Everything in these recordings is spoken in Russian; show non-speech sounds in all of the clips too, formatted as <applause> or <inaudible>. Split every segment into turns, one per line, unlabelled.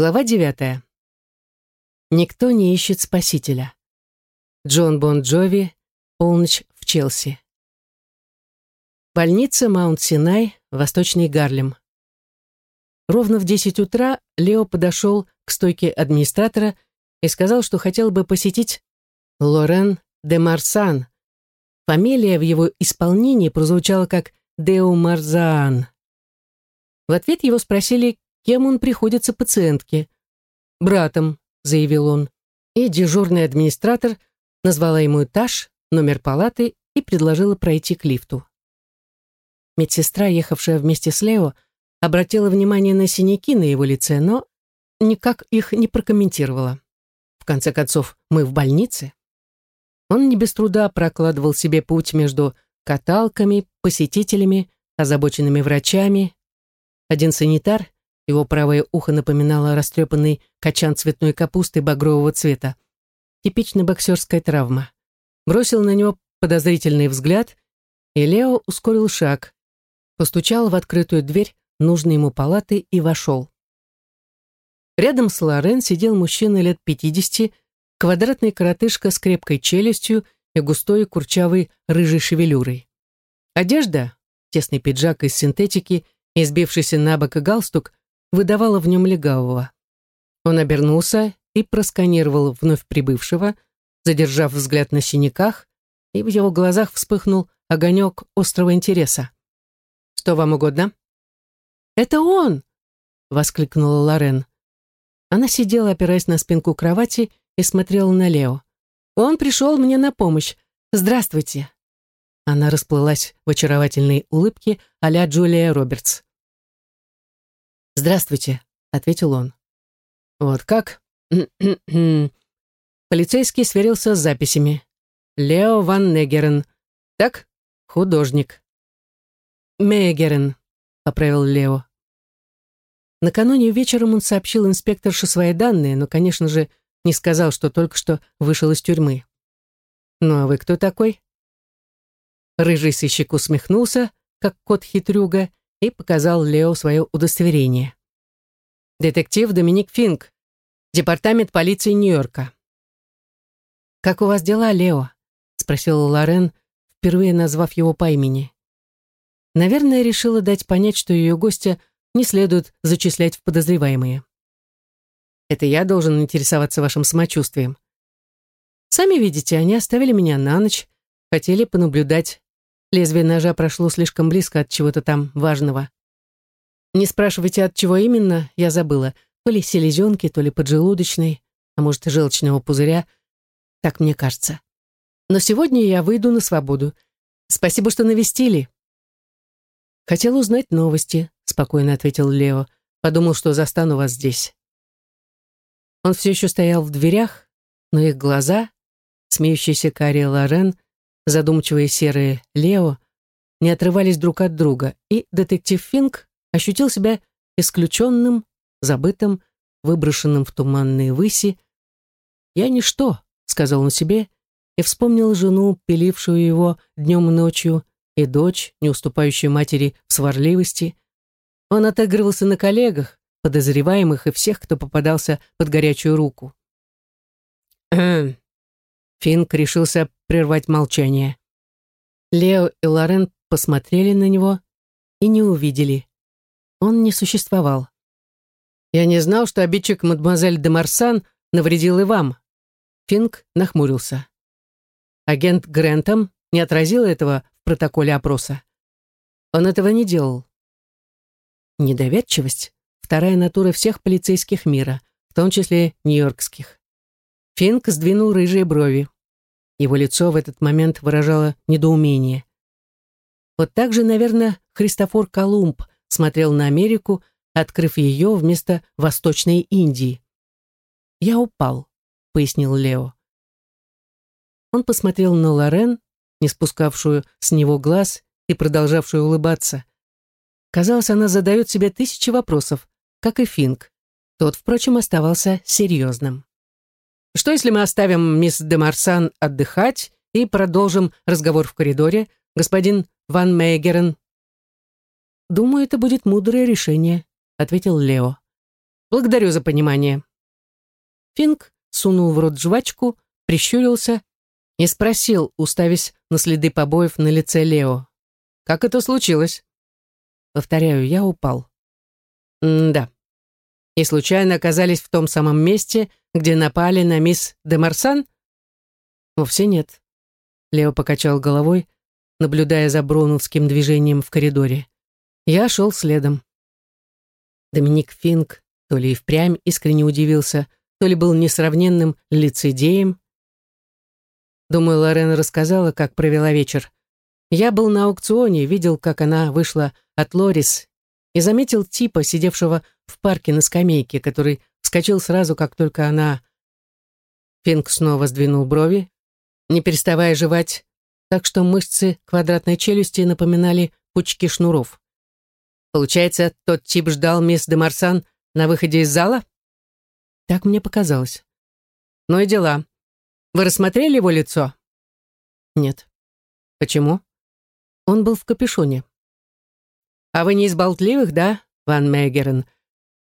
Глава девятая. Никто не ищет спасителя. Джон Бон Джови, полночь в Челси. Больница Маунт-Синай, Восточный Гарлем. Ровно в 10 утра Лео подошел к стойке администратора и сказал, что хотел бы посетить Лорен де Марсан. Фамилия в его исполнении прозвучала как Део Марзаан. В ответ его спросили, кем он приходится пациентке. «Братом», — заявил он. И дежурный администратор назвала ему этаж, номер палаты и предложила пройти к лифту. Медсестра, ехавшая вместе с Лео, обратила внимание на синяки на его лице, но никак их не прокомментировала. В конце концов, мы в больнице. Он не без труда прокладывал себе путь между каталками, посетителями, озабоченными врачами. Один санитар его правое ухо напоминало растрепанный качан цветной капусты багрового цвета. Типичная боксерская травма. Бросил на него подозрительный взгляд, и Лео ускорил шаг, постучал в открытую дверь нужной ему палаты и вошел. Рядом с Лорен сидел мужчина лет пятидесяти, квадратный коротышка с крепкой челюстью и густой курчавой рыжей шевелюрой. Одежда, тесный пиджак из синтетики и сбившийся на бок галстук выдавала в нем легавого. Он обернулся и просканировал вновь прибывшего, задержав взгляд на синяках, и в его глазах вспыхнул огонек острого интереса. «Что вам угодно?» «Это он!» — воскликнула Лорен. Она сидела, опираясь на спинку кровати, и смотрела на Лео. «Он пришел мне на помощь. Здравствуйте!» Она расплылась в очаровательной улыбке а-ля Джулия Робертс.
«Здравствуйте», — ответил он.
«Вот как?» <clears throat> Полицейский сверился с записями. «Лео Ван Негерен. Так? Художник». «Мегерен», — поправил Лео. Накануне вечером он сообщил инспекторше свои данные, но, конечно же, не сказал, что только что вышел из тюрьмы. «Ну а вы кто такой?» Рыжий сыщик усмехнулся, как кот-хитрюга, и показал Лео свое удостоверение. «Детектив Доминик Финк, департамент полиции Нью-Йорка». «Как у вас дела, Лео?» — спросила Лорен, впервые назвав его по имени. Наверное, решила дать понять, что ее гостя не следует зачислять в подозреваемые. «Это я должен интересоваться вашим самочувствием. Сами видите, они оставили меня на ночь, хотели понаблюдать Лезвие ножа прошло слишком близко от чего-то там важного. Не спрашивайте, от чего именно, я забыла. То ли селезенки, то ли поджелудочной, а может, и желчного пузыря. Так мне кажется. Но сегодня я выйду на свободу. Спасибо, что навестили. Хотел узнать новости, спокойно ответил Лео. Подумал, что застану вас здесь. Он все еще стоял в дверях, но их глаза, смеющийся Карри Лорен, задумчивые серые Лео не отрывались друг от друга, и детектив Финк ощутил себя исключенным, забытым, выброшенным в туманные выси. «Я ничто», — сказал он себе, и вспомнил жену, пилившую его днем и ночью, и дочь, не уступающую матери в сварливости. Он отыгрывался на коллегах, подозреваемых и всех, кто попадался под горячую руку. Финк решился прервать молчание. Лео и Лорен посмотрели на него и не увидели. Он не существовал. «Я не знал, что обидчик мадемуазель де Марсан навредил и вам». Финк нахмурился. Агент Грентом не отразил этого в протоколе опроса. Он этого не делал. Недоверчивость — вторая натура всех полицейских мира, в том числе нью-йоркских. Финк сдвинул рыжие брови. Его лицо в этот момент выражало недоумение. Вот так же, наверное, Христофор Колумб смотрел на Америку, открыв ее вместо Восточной Индии. «Я упал», — пояснил Лео. Он посмотрел на Лорен, не спускавшую с него глаз и продолжавшую улыбаться. Казалось, она задает себе тысячи вопросов, как и Финк. Тот, впрочем, оставался серьезным. Что, если мы оставим мисс де Марсан отдыхать и продолжим разговор в коридоре, господин Ван Мейгерен?» «Думаю, это будет мудрое решение», — ответил Лео. Благодарю за понимание. Финк сунул в рот жвачку, прищурился и спросил, уставясь на следы побоев на лице Лео. «Как это случилось?» Повторяю, я упал. «М-да. И случайно оказались в том самом месте, где напали на мисс де Марсан?» «Вовсе нет». Лео покачал головой, наблюдая за броуновским движением в коридоре. Я шел следом. Доминик Финк то ли и впрямь искренне удивился, то ли был несравненным лицедеем. Думаю, Лорен рассказала, как провела вечер. Я был на аукционе, видел, как она вышла от Лорис и заметил типа, сидевшего в парке на скамейке, который вскочил сразу, как только она... Финк снова сдвинул брови, не переставая жевать, так что мышцы квадратной челюсти напоминали пучки шнуров. Получается, тот тип ждал мисс де Марсан на выходе из зала? Так мне показалось. Ну и дела. Вы рассмотрели его лицо? Нет. Почему? Он был в капюшоне. А вы не из болтливых, да, Ван Мегерен?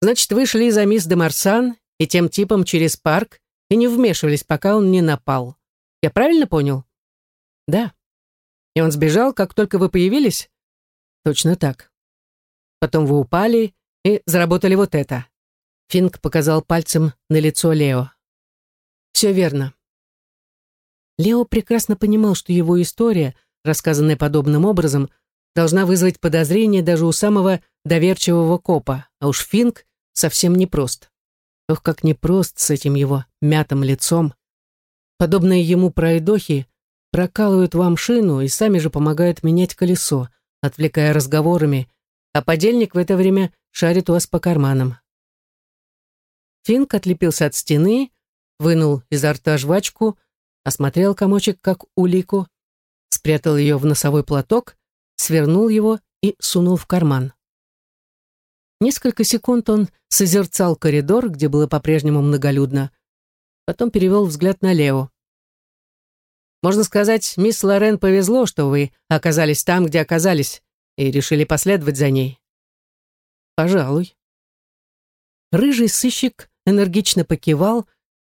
Значит, вы шли за мисс де Марсан и тем типом через парк и не вмешивались, пока он не напал. Я правильно понял? Да. И он сбежал, как только вы появились? Точно так. Потом вы упали и заработали вот это. Финк показал пальцем на лицо Лео. Все верно. Лео прекрасно понимал, что его история, рассказанная подобным образом, должна вызвать подозрение даже у самого доверчивого копа, а уж Финк совсем непрост. Ох, как непрост с этим его мятым лицом. Подобные ему пройдохи прокалывают вам шину и сами же помогают менять колесо, отвлекая разговорами, а подельник в это время шарит у вас по карманам. Финк отлепился от стены, вынул изо рта жвачку, осмотрел комочек как улику, спрятал ее в носовой платок, свернул его и сунул в карман. Несколько секунд он созерцал коридор, где было по-прежнему многолюдно, потом перевел взгляд на Лео. Можно сказать, мисс Лорен повезло, что вы оказались там, где оказались, и решили последовать за ней. Пожалуй. Рыжий сыщик энергично покивал,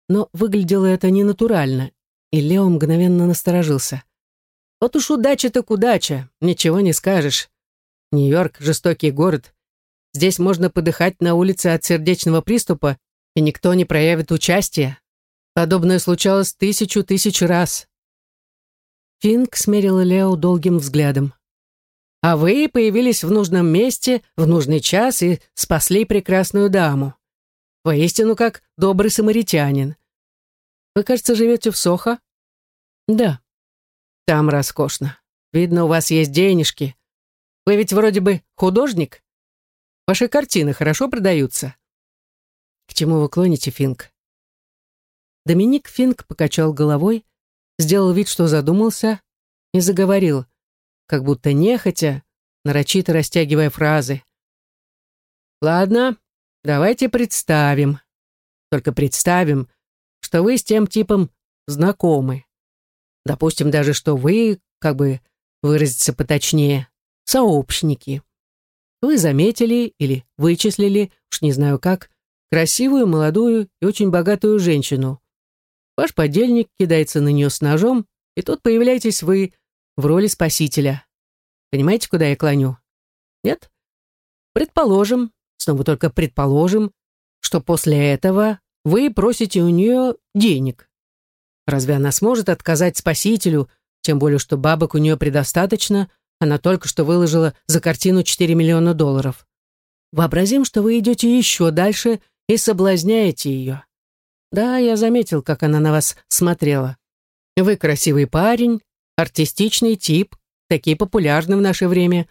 но выглядело это ненатурально, и Лео мгновенно насторожился. Вот уж удача так удача, ничего не скажешь. Нью-Йорк — жестокий город. Здесь можно подыхать на улице от сердечного приступа, и никто не проявит участия. Подобное случалось тысячу тысяч раз. Финк смерил Лео долгим взглядом. «А вы появились в нужном месте, в нужный час и спасли прекрасную даму. Воистину, как добрый самаритянин. Вы, кажется, живете в Сохо?» «Да». «Там роскошно. Видно, у вас есть денежки. Вы ведь вроде бы художник. Ваши картины хорошо продаются». «К чему вы клоните, Финк?» Доминик Финк покачал головой, сделал вид, что задумался, и заговорил, как будто нехотя, нарочито растягивая фразы. «Ладно, давайте представим. Только представим, что вы с тем типом знакомы. Допустим даже, что вы, как бы выразиться поточнее, сообщники. Вы заметили или вычислили, уж не знаю как, красивую, молодую и очень богатую женщину, Ваш подельник кидается на нее с ножом, и тут появляетесь вы в роли спасителя. Понимаете, куда я клоню? Нет? Предположим, снова только предположим, что после этого вы просите у нее денег. Разве она сможет отказать спасителю, тем более, что бабок у нее предостаточно, она только что выложила за картину 4 миллиона долларов. Вообразим, что вы идете еще дальше и соблазняете ее. Да, я заметил, как она на вас смотрела. Вы красивый парень, артистичный тип, такие популярны в наше время.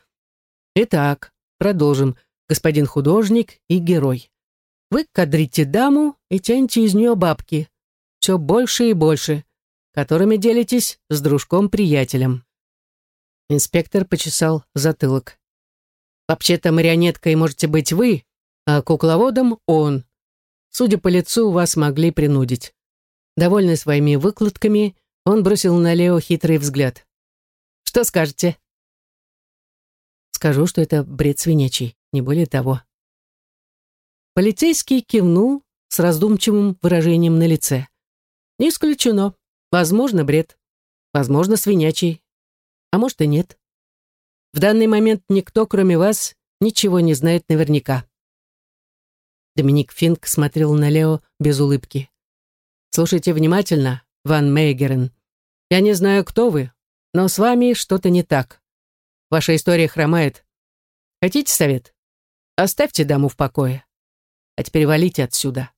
Итак, продолжим. Господин художник и герой. Вы кадрите даму и тянете из нее бабки. Все больше и больше, которыми делитесь с дружком-приятелем. Инспектор почесал затылок. Вообще-то марионеткой можете быть вы, а кукловодом он. Судя по лицу, вас могли принудить. Довольный своими выкладками, он бросил на Лео хитрый взгляд. «Что скажете?» «Скажу, что это бред свинячий, не более того». Полицейский кивнул с раздумчивым выражением на лице. Не исключено. Возможно, бред. Возможно, свинячий. А может и нет. В данный момент никто, кроме вас, ничего не знает наверняка. Доминик Финк смотрел на Лео без улыбки. «Слушайте внимательно, Ван Мейгерен. Я не знаю, кто вы, но с вами что-то не так. Ваша история хромает. Хотите совет? Оставьте даму в покое. А теперь валите отсюда».